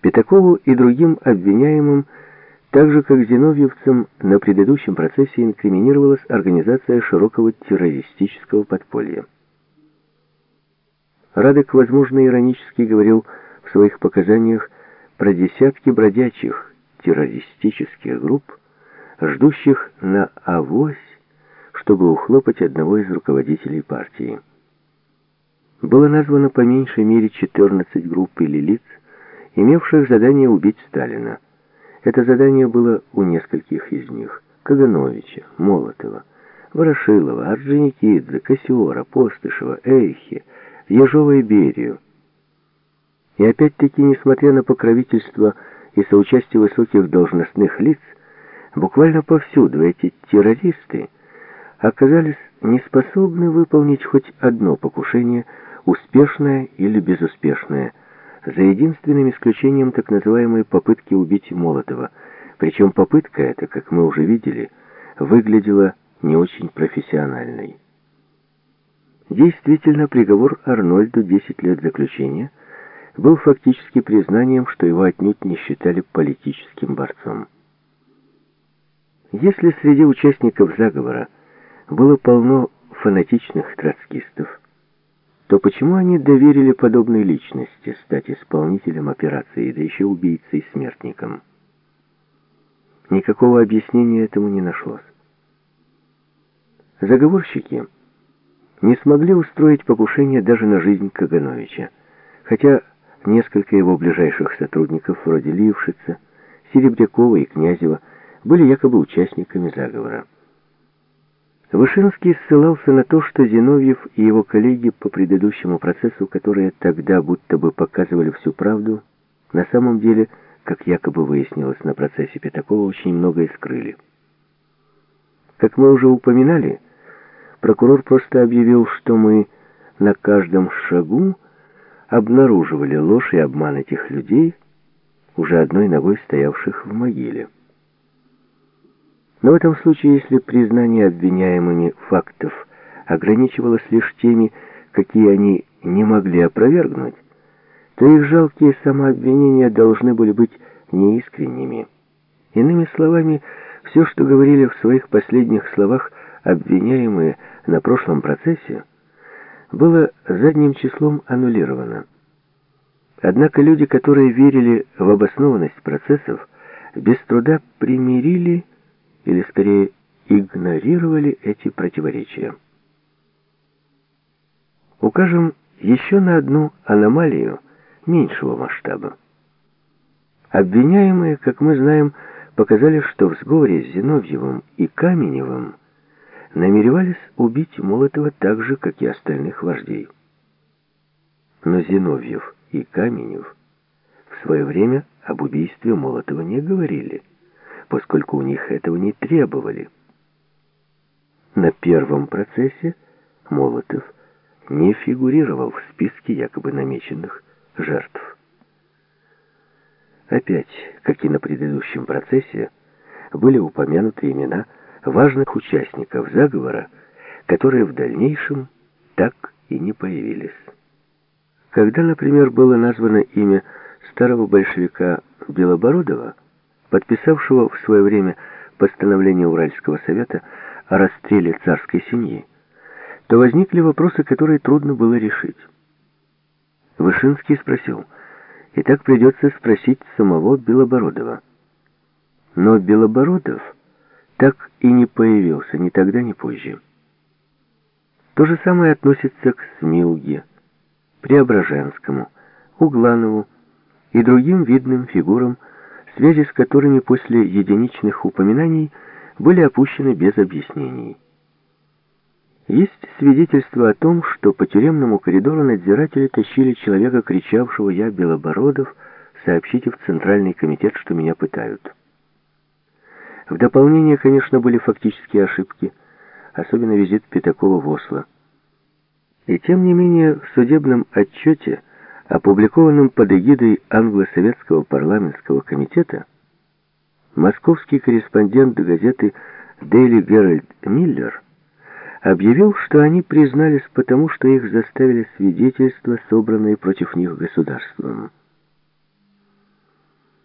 Пятакову и другим обвиняемым, так же как зиновьевцам, на предыдущем процессе инкриминировалась организация широкого террористического подполья. Радек, возможно, иронически говорил в своих показаниях про десятки бродячих террористических групп, ждущих на авось, чтобы ухлопать одного из руководителей партии. Было названо по меньшей мере 14 групп или лиц, имевших задание убить Сталина. Это задание было у нескольких из них. Кагановича, Молотова, Ворошилова, Орджоникидзе, Кассиора, Постышева, Эйхе, Ежова и Берию. И опять-таки, несмотря на покровительство и соучастие высоких должностных лиц, буквально повсюду эти террористы оказались неспособны выполнить хоть одно покушение, успешное или безуспешное, за единственным исключением так называемой попытки убить Молотова. Причем попытка эта, как мы уже видели, выглядела не очень профессиональной. Действительно, приговор Арнольду 10 лет заключения был фактически признанием, что его отнюдь не считали политическим борцом. Если среди участников заговора было полно фанатичных троцкистов, то почему они доверили подобной личности стать исполнителем операции, да еще убийцей и смертником? Никакого объяснения этому не нашлось. Заговорщики не смогли устроить покушение даже на жизнь Кагановича, хотя несколько его ближайших сотрудников, вроде Лившица, Серебрякова и Князева, были якобы участниками заговора. Вышинский ссылался на то, что Зиновьев и его коллеги по предыдущему процессу, которые тогда будто бы показывали всю правду, на самом деле, как якобы выяснилось на процессе Пятакова, очень многое скрыли. Как мы уже упоминали, прокурор просто объявил, что мы на каждом шагу обнаруживали ложь и обман этих людей, уже одной ногой стоявших в могиле. Но в этом случае, если признание обвиняемыми фактов ограничивалось лишь теми, какие они не могли опровергнуть, то их жалкие самообвинения должны были быть неискренними. Иными словами, все, что говорили в своих последних словах обвиняемые на прошлом процессе, было задним числом аннулировано. Однако люди, которые верили в обоснованность процессов, без труда примирили или скорее игнорировали эти противоречия. Укажем еще на одну аномалию меньшего масштаба. Обвиняемые, как мы знаем, показали, что в сговоре с Зиновьевым и Каменевым намеревались убить Молотова так же, как и остальных вождей. Но Зиновьев и Каменев в свое время об убийстве Молотова не говорили поскольку у них этого не требовали. На первом процессе Молотов не фигурировал в списке якобы намеченных жертв. Опять, как и на предыдущем процессе, были упомянуты имена важных участников заговора, которые в дальнейшем так и не появились. Когда, например, было названо имя старого большевика Белобородова, подписавшего в свое время постановление Уральского совета о расстреле царской семьи, то возникли вопросы, которые трудно было решить. Вышинский спросил, и так придется спросить самого Белобородова. Но Белобородов так и не появился ни тогда, ни позже. То же самое относится к Смилге, Преображенскому, Угланову и другим видным фигурам связи с которыми после единичных упоминаний были опущены без объяснений. Есть свидетельство о том, что по тюремному коридору надзиратели тащили человека, кричавшего «Я Белобородов, сообщите в Центральный комитет, что меня пытают». В дополнение, конечно, были фактические ошибки, особенно визит Пятакова в Осло. И тем не менее, в судебном отчете опубликованном под эгидой англо-советского парламентского комитета, московский корреспондент газеты Daily Herald Миллер объявил, что они признались потому, что их заставили свидетельства, собранные против них государством.